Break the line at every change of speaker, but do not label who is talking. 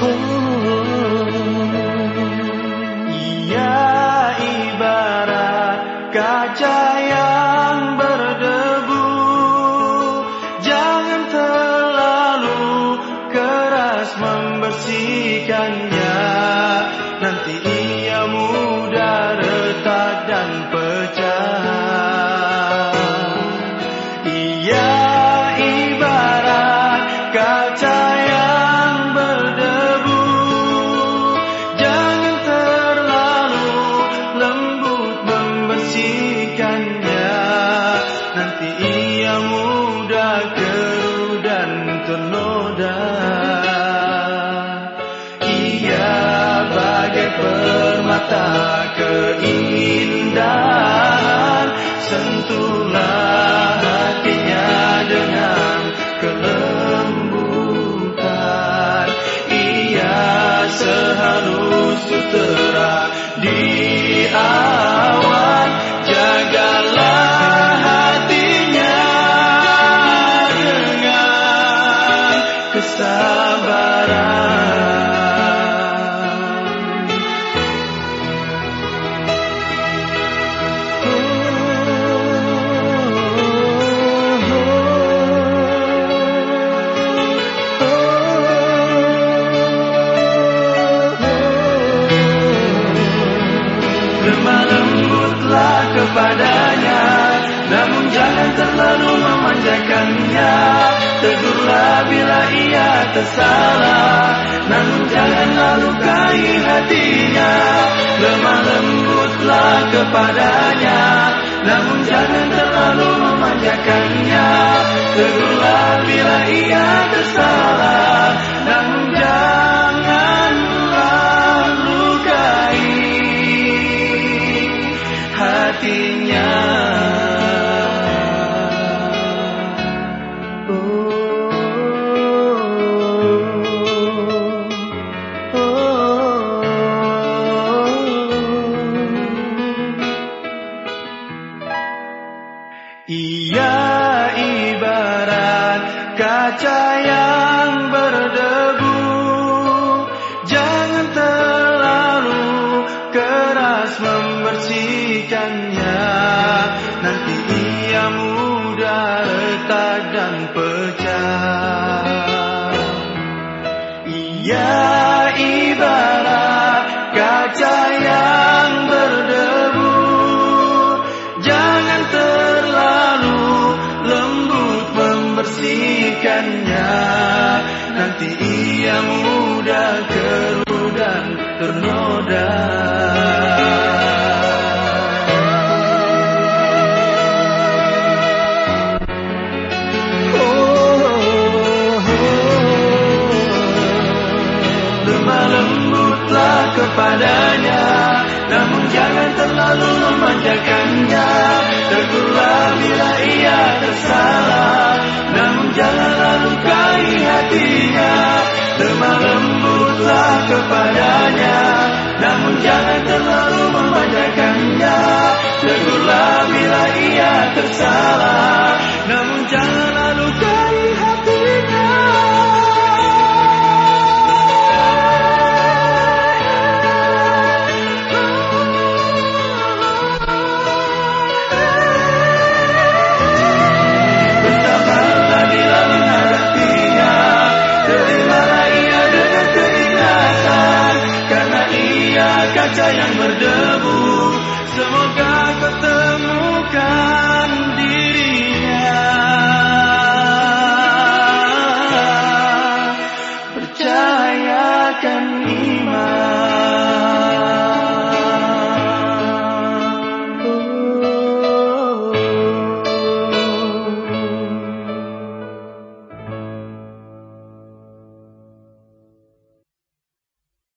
Ia ibarat kaca yang berdebu. Jangan terlalu keras membersihkannya permata keindahan. Sentuhlah hatinya dengan kelembutan. Ia sehalus sutera di awan. Jagalah hatinya dengan kesabaran jangan terlalu memanjakannya. Tegurlah bila ia tersalah. Namun janganlah lukai hatinya. Lemah lembutlah kepadanya. Namun jangan terlalu memanjakannya. Tegurlah bila ia tersalah. Namun janganlah lukai hatinya kaca yang berdebu Jangan terlalu keras membersihkannya. Nanti ia mudah retak dan pecah ternoda Lemah lembutlah kepadanya Namun jangan terlalu memanjakannya. Tegurlah bila ia tersalah Namun janganlah lukai hatinya lembutlah kepadanya Namun jangan terlalu memanjakannya Tegurlah bila ia tersalah 呜怎么敢